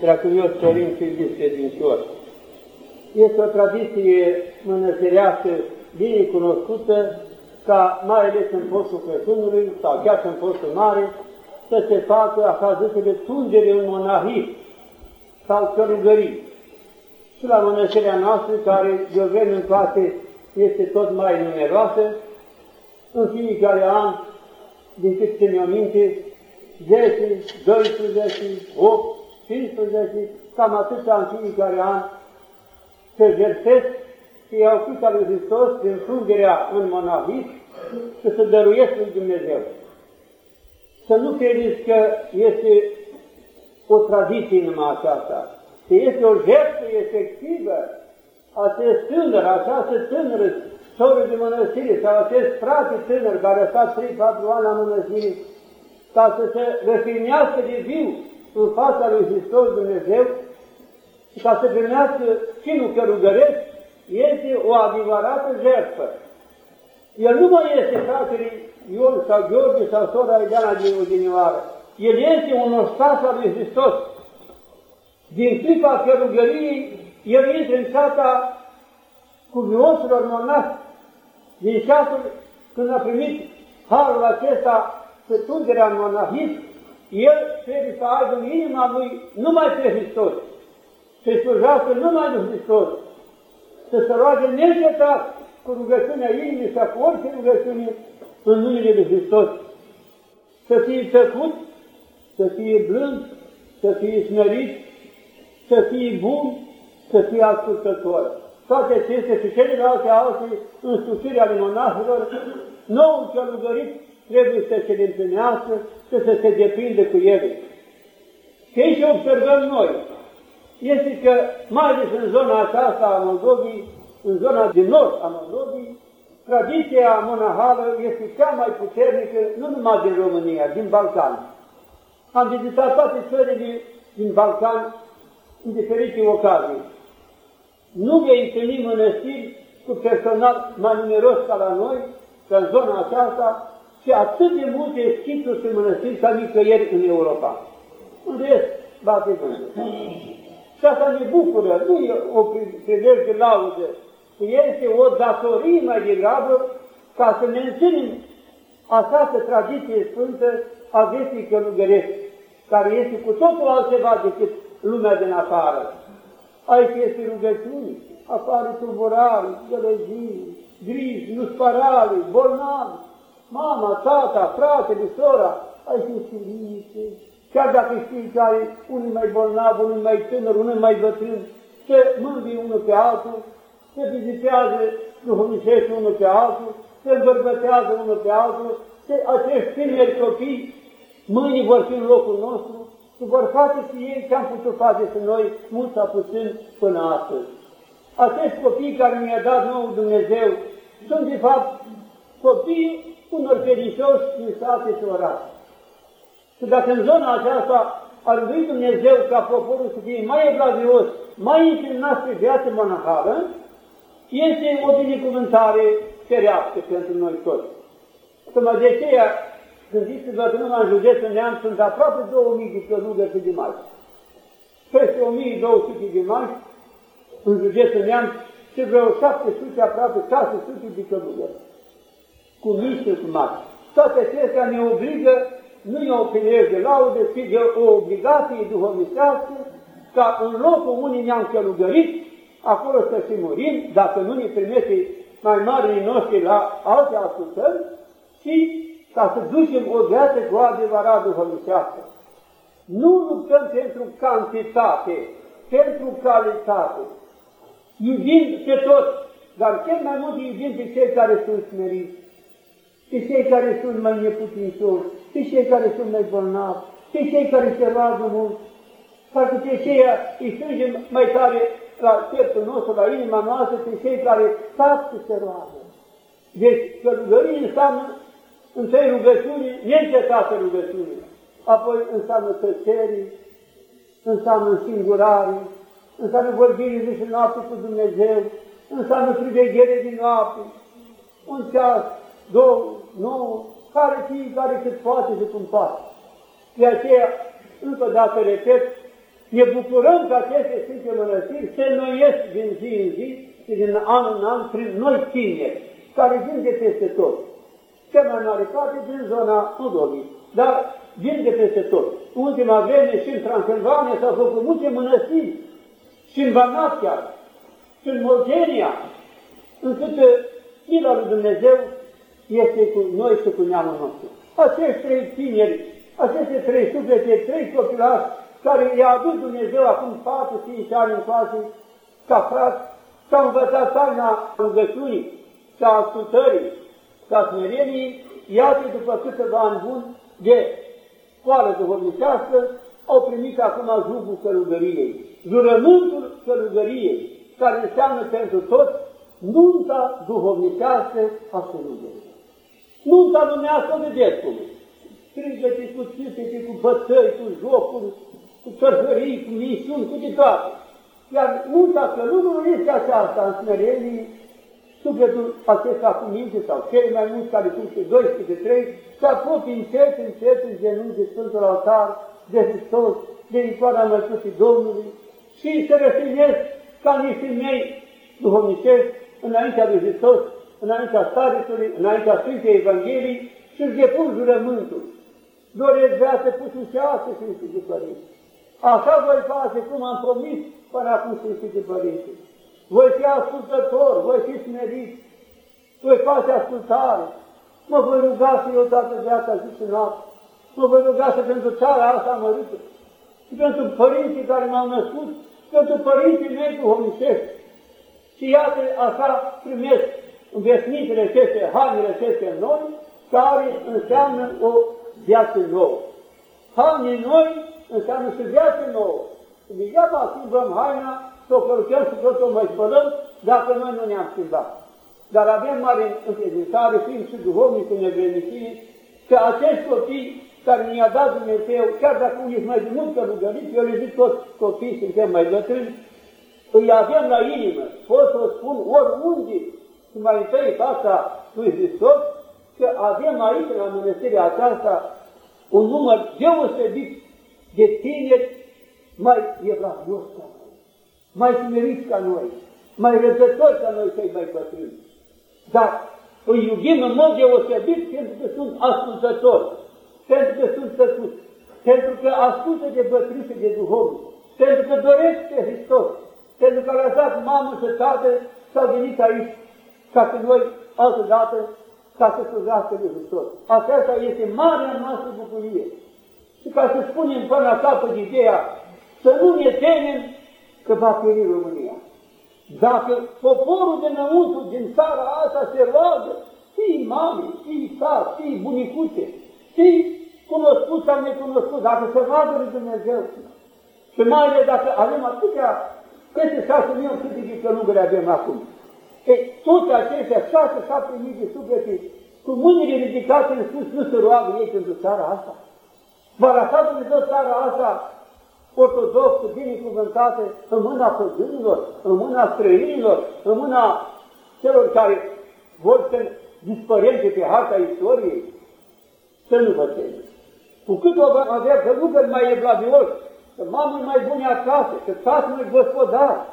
Preacurios Părinți iubiți credincioși, este o tradiție mănăstirească bine cunoscută ca mai ales în postul Crăciunului sau chiar în postul mare să se facă așa zisele tungere în monahii sau călugării. Și la mănăstirea noastră, care de o vreme în toate este tot mai numeroasă, în fiecare an, din cât se mi minte, 10, 12, 8, 15, cam atâta în fiecare an, se jertesc și iau fița lui Hristos din frungerea în monahism și să dăruiesc lui Dumnezeu. Să nu credeți că este o tradiție numai aceasta, că este o jertfă efectivă acest tânăr, această tânără, soră de mănăstire sau acest frate tânăr care a stat 3-4 ani la mănăstire, ca să se refinească de viu în fața lui Hristos Dumnezeu și ca să primească cinul cărugăresc, este o adevărată jertfă. El nu mai este fratele Ion sau Gheorghe sau sora Ileana din Odinioară. El este un ostas al lui Hristos. Din clipa cărugăriei, el intră în casa cuvioșilor monași. Din ceasul când a primit harul acesta să tungerea în monahism, el trebuie să aibă în inima lui numai pe Hristos, să-i slujească numai lui Hristos, să se roage neîncetat cu rugăciunea inimii sau cu orice rugăciune în numele lui Hristos, să fie tăcut, să fie blând, să fie smerit, să fie bun, să fie ascultător. Toate acestea și celelalte alte însușiri ale monahilor, nou călugărit trebuie să se le împlinească și să se depinde cu ele. Ce și observăm noi este că, mai ales în zona aceasta a Moldovii, în zona din nord a Moldovii, tradiția monahală este cea mai puternică, nu numai din România, din Balcan. Am vizitat toate țările din Balcan în diferite ocazii. Nu vei întâlni mănăstiri cu personal mai numeros ca la noi, ca în zona aceasta, și atât de multe schituri și mănăstiri ca nicăieri în Europa. Unde este? Bate vântul. Și asta ne bucură, nu e o prilej de laudă, este o datorie mai degrabă ca să menținem această tradiție sfântă a vieții călugărești, care este cu totul altceva decât lumea din afară. Aici este rugăciuni, afară tulburare, gălăzii, griji, nuspărale, bolnavi, mama, tata, fratele, sora, aici este liniște. Chiar dacă știi care unul mai bolnav, unul mai tânăr, unul mai bătrân, se mângâie unul pe altul, se vizitează duhovnicește unul pe altul, se îmbărbătează unul pe altul, se, acești tineri copii mâine vor fi în locul nostru și vor face și ei ce am putut face și noi, mult sau puțin, până astăzi. Acești copii care mi-a dat nou Dumnezeu sunt, de fapt, copii unor credincioși din sate și orașe. Și dacă în zona aceasta ar lui Dumnezeu ca poporul să fie mai evlavios, mai inclinat spre viață monahală, este o binecuvântare ferească pentru noi toți. Să de aceea, gândiți-vă că numai în județul Neam sunt aproape 2000 de călugări și de mai. Peste 1200 de mai în județul Neam și vreo 700, aproape 600 de călugări. Cu mici și cu mari. Toate acestea ne obligă, nu e o prilej de laudă, ci de o obligație duhovnicească, ca în locul unii ne-am călugărit, acolo să și murim, dacă nu ne primește mai marii noștri la alte ascultări, și ca să ducem o viață cu adevărat duhovnicească. Nu luptăm pentru cantitate, pentru calitate. Iubim pe toți, dar cel mai mult iubim pe cei care sunt smeriți, pe cei care sunt mai neputincioși, pe cei care sunt mai bolnavi, pe cei care se roagă mult, Parcă pe aceia îi strângem mai tare la pieptul nostru, la inima noastră, pe cei care fac și se roagă. Deci călugării înseamnă întâi rugăciune, neîncetate rugăciune, apoi înseamnă tăcerii, înseamnă singurare, înseamnă vorbire zi și noapte cu Dumnezeu, înseamnă priveghere din noapte, un ceas, două, nouă, care fiecare cât poate și cum poate. De aceea, încă o dată repet, Ne bucurăm că aceste Sfinte Mănăstiri se înnoiesc din zi în zi și din an în an prin noi tineri, care vin de peste tot. Cea mai mare parte din zona Udovii, dar vin de peste tot. Ultima vreme și în Transilvania s-au făcut multe mănăstiri, și în Vanatia, și în Molgenia, încât mila lui Dumnezeu este cu noi și cu neamul nostru. Acești trei tineri, aceste trei suflete, trei copilași, care i-a adus Dumnezeu acum 4-5 ani încoace, ca frați, s-au învățat taina rugăciunii și a ascultării, ca smereniei, iată după câteva ani buni de școală duhovnicească, au primit acum jugul călugăriei, jurământul călugăriei, care înseamnă pentru toți nunta duhovnicească a călugăriei. Nunta lumească vedeți cum strigăte cu țipete, cu bătăi, cu jocuri, cu cărhării, cu misiuni, cu de toate. Iar nunta călugărului este aceasta în smerenie, sufletul acesta cu minte sau cei mai mulți care sunt pe 12 de 3, se apropie încet, încet în genunchi de Sfântul Altar, de Hristos, de icoana Mărtuții Domnului și se răfinesc ca niște mei duhovnicești înaintea lui Hristos, înaintea staretului, înaintea Sfintei Evangheliei și își depun jurământul. Doresc viață putucioasă, Sfinte de Părinți. Așa voi face cum am promis până acum Sfinte de Părinți. Voi fi ascultător, voi fi smerit, voi face ascultare, mă voi ruga să eu toată viața zi și noapte, mă voi ruga să pentru țara asta mărită, și pentru părinții care m-au născut, pentru părinții mei duhovnicești. Și iată, așa primesc învesnitele aceste, hainele aceste noi, care înseamnă o viață nouă. Haine noi înseamnă și viață nouă. Degeaba schimbăm haina, să o călcăm și tot o mai spălăm, dacă noi nu ne-am schimbat. Dar avem mare încredințare, fiind și duhovnic în nevrednicie, că acești copii care mi-a dat Dumnezeu, chiar dacă unii mai de mult călugăriți, eu le zic toți copiii, suntem mai bătrâni, îi avem la inimă, pot să o spun oriunde, și mai întâi fața lui Hristos, că avem aici, la mănăstirea aceasta, un număr deosebit de tineri mai evlavios ca noi, mai smeriți ca noi, mai răzători ca noi cei mai bătrâni. Dar îi iubim în mod deosebit pentru că sunt ascultători, pentru că sunt tăcuți, pentru că ascultă de bătrâni și de duhovni, pentru că dorește Hristos, pentru că a lăsat mamă și tată, s-a venit aici ca să noi altă dată ca să slujească lui Hristos. Aceasta este marea noastră bucurie. Și ca să spunem până la capăt ideea, să nu ne temem că va pieri România. Dacă poporul dinăuntru, din țara asta se roagă, fii mame, fii tată, fii bunicuțe, fii cunoscut sau necunoscut, dacă se roagă lui Dumnezeu, și mai ales dacă avem atâtea, peste șase mii câte de călugări avem acum. E, toate acestea, șase, șapte mii de suflete, cu mâinile ridicate în sus, nu se roagă ei pentru țara asta. Va lăsa Dumnezeu țara asta ortodoxă, binecuvântată, în mâna păgânilor, în mâna străinilor, în mâna celor care vor să dispărente pe harta istoriei, să nu vă temeți. Cu cât o va avea călugări mai evlavioși, că mamă mai bune acasă, că tată mai gospodar,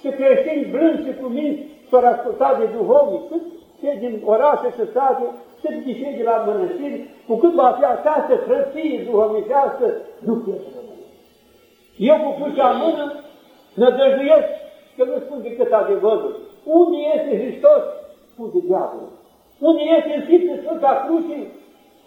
și creștini blânzi și cuminți s-au ascultat de duhovnic, cât cei din orașe și sate, cât de cei de la mănăstiri, cu cât va fi această frăție duhovnicească, nu pierde Eu cu crucea în mână nădăjduiesc că nu spun decât adevărul. Unde este Hristos? Unde diavolul? Unde este în Sfânta Crucii?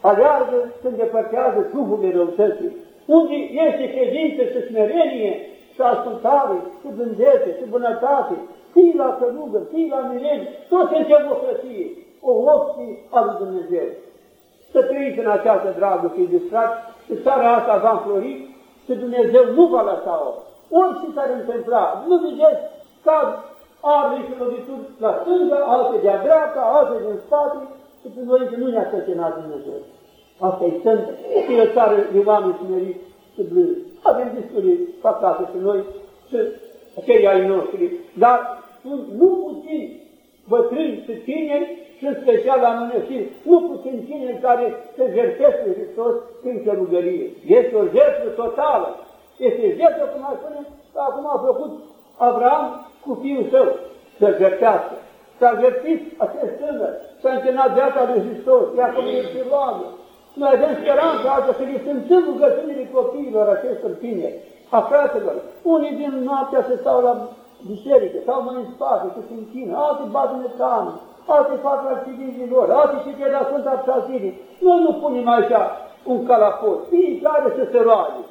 aleargă și îndepărtează trupurile răutății. Unde este credință și smerenie și ascultare și blândețe și bunătate, fii la călugă, fii la mileni, toți în democrație, o opție a lui Dumnezeu. Să trăiți în această dragă, fii distrat, și țara asta va înflori și Dumnezeu nu va lăsa-o. Orice s-ar întâmpla, nu vedeți, cad arde și lovituri la stânga, alte de-a dreapta, alte din spate, și pe noi nu ne-a săcenat Dumnezeu. Asta e sunt, e o țară de oameni smeriți și blânzi. Avem destule păcate și noi și acei ai noștri, dar sunt nu puțin bătrâni și tineri și în special la mănăstiri, nu puțin tineri care se jertesc pe Hristos prin călugărie. Este o jertfă totală. Este jertfă, cum ar spune, acum a făcut Avram cu fiul său să-l jertească. S-a jertit acest tânăr, s-a închinat viața lui Hristos, ea cum este roagă. Noi avem speranța asta să li se întâmplă rugăciunile copiilor acestor tineri, a fratelor. Unii din noaptea se stau la biserică, stau mai în spate, cu se închină, alții bat în cană, alții fac la civilii lor, alții cite la Sfânta Psaltirii. Noi nu punem așa un calapot, fiecare să se roage.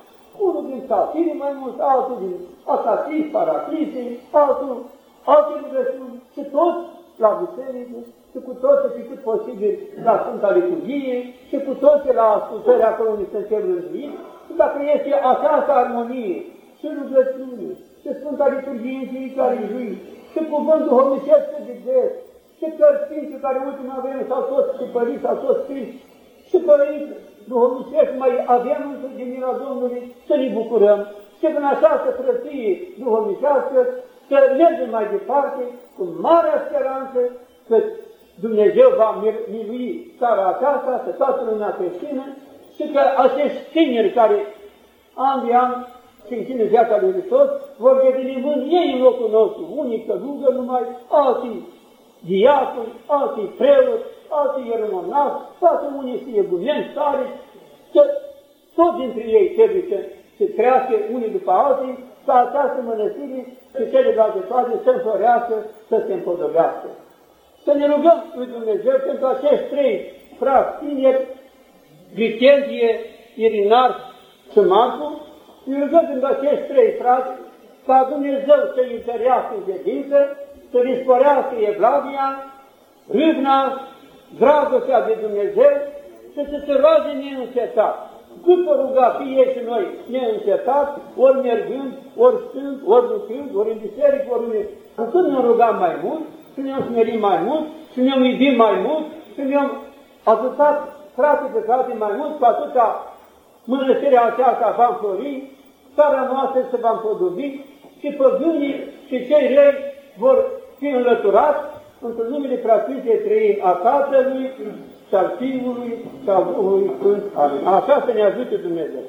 Unul din Psaltirii mai mult, altul din Asatis, Paraclisii, altul, alții rugăciuni și toți la biserică și cu toți și cât posibil la Sfânta Liturghie și cu toți la ascultări acolo unde sunt cerul înviit. Și dacă este această armonie și rugăciune și Sfânta Liturghie în fiecare zi și cuvântul homicesc de des și cărți care ultima vreme s-au toți și părinți, s-au toți scris și părinți duhovnicești mai avem încă din mila Domnului să ne bucurăm și în această frăție duhovnicească să mergem mai departe cu mare speranță că Dumnezeu va milui țara aceasta, să toată lumea creștină și că acești tineri care an de an și în viața lui Hristos vor deveni mâini ei în locul nostru, unii călugă numai, alții diaconi, alții preoți, alții iermonați, toate unii fie buneni, tare, că toți dintre ei trebuie să se crească unii după alții, ca această mănăstire și celelalte toate să înflorească, să se împodobească. Să ne rugăm lui Dumnezeu pentru acești trei frați tineri, Vicendie, Irinar și Marcu, ne rugăm pentru acești trei frați ca Dumnezeu să-i întărească în credință, să dispărească Evlavia, râvna, dragostea de Dumnezeu și să se roage neîncetat. După ruga fie și noi neîncetat, ori mergând, ori stând, ori lucrând, ori în biserică, ori în... Cu cât ne rugăm mai mult, și ne-am smerit mai mult, și ne-am iubit mai mult, și ne-am ajutat frate pe frate mai mult, cu atâta mănăstirea aceasta va înflori, țara noastră se va împodobi și păgânii și cei rei vor fi înlăturați într-un numele preasfinte trei a Tatălui și al Fiului și al Duhului Sfânt. Amin. Așa să ne ajute Dumnezeu.